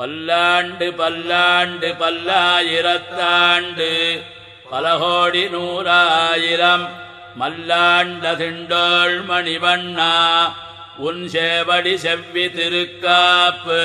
பல்லாண்டு பல்லாண்டு பல்லாயிரத்தாண்டு பலகோடி நூறாயிரம் மல்லாண்ட திண்டோள் மணிவண்ணா உன் சேவடி செவ்வி திருக்காப்பு.